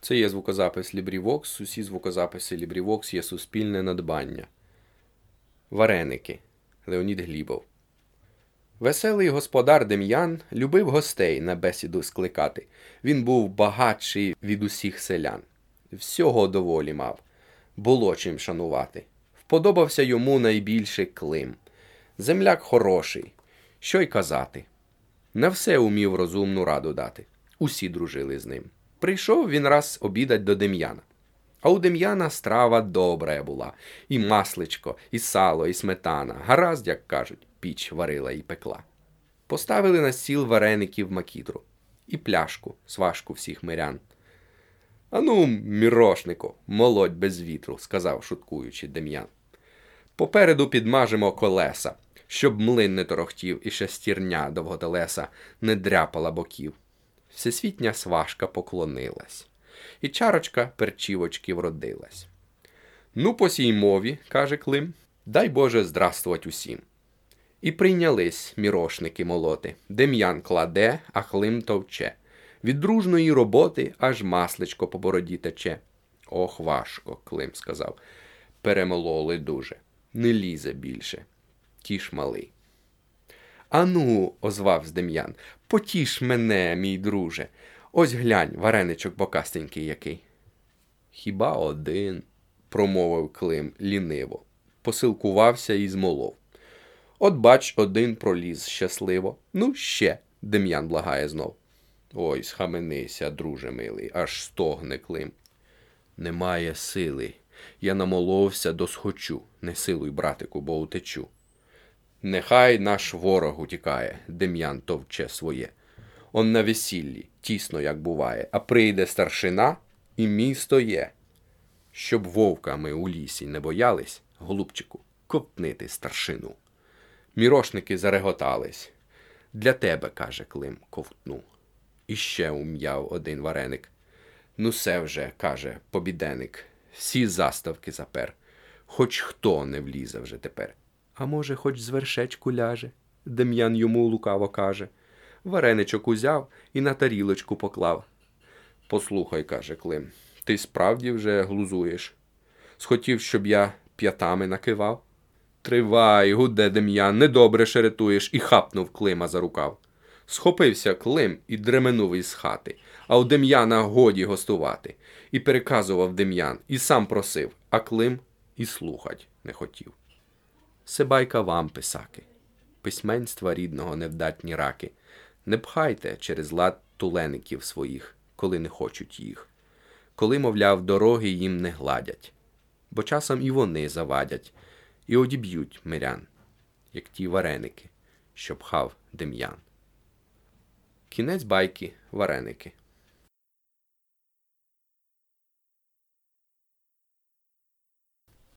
Це є звукозапис LibriVox. Усі звукозаписи LibriVox є суспільне надбання. Вареники. Леонід Глібов. Веселий господар Дем'ян любив гостей на бесіду скликати. Він був багатший від усіх селян. Всього доволі мав. Було чим шанувати. Вподобався йому найбільше Клим. Земляк хороший. Що й казати. На все умів розумну раду дати. Усі дружили з ним. Прийшов він раз обідать до Дем'яна. А у Дем'яна страва добра була, і масличко, і сало, і сметана. Гаразд, як кажуть, піч варила і пекла. Поставили на стіл вареників макітру і пляшку, сважку всіх мирян. Ану, мірошнику, молодь без вітру, сказав, шуткуючи Дем'ян. Попереду підмажемо колеса, щоб млин не торохтів і шестірня довготелеса не дряпала боків. Всесвітня сважка поклонилась, і чарочка перчівочки вродилась. Ну, по сій мові, каже Клим, дай Боже здравствувати усім. І прийнялись мірошники молоти. Дем'ян кладе, а Клим товче. Від дружної роботи аж масличко по бороді тече. Ох, важко, Клим сказав. Перемололи дуже. Не лізе більше. Тіш малий. Ану, озвався Дем'ян, потіш мене, мій друже. Ось глянь, вареничок бокастенький який. Хіба один, промовив Клим ліниво, посилкувався і змолов. От бач, один проліз щасливо. Ну, ще, Дем'ян благає знов. Ой, схаменися, друже милий, аж стогне Клим. Немає сили. Я намоловся досхочу. Не силуй, братику, бо утечу. Нехай наш ворог утікає, Дем'ян товче своє. Он на весіллі, тісно, як буває, а прийде старшина, і місто є. Щоб вовками у лісі не боялись, голубчику, копнити старшину. Мірошники зареготались. Для тебе, каже Клим, ковтну. І ще ум'яв один вареник. Ну, се вже, каже побіденик, всі заставки запер. Хоч хто не влізе вже тепер. А може, хоч з вершечку ляже, Дем'ян йому лукаво каже. Вареничок узяв і на тарілочку поклав. Послухай, каже Клим, ти справді вже глузуєш. Схотів, щоб я п'ятами накивав. Тривай, гуде Дем'ян, недобре шеретуєш, і хапнув Клима за рукав. Схопився Клим і дременув із хати, а у Дем'яна годі гостувати. І переказував Дем'ян, і сам просив, а Клим і слухать не хотів. Се байка вам, писаки, письменства рідного невдатні раки. Не пхайте через лад тулеників своїх, коли не хочуть їх, коли, мовляв, дороги їм не гладять, бо часом і вони завадять, і одіб'ють мирян, як ті вареники, що пхав Дем'ян. Кінець байки вареники.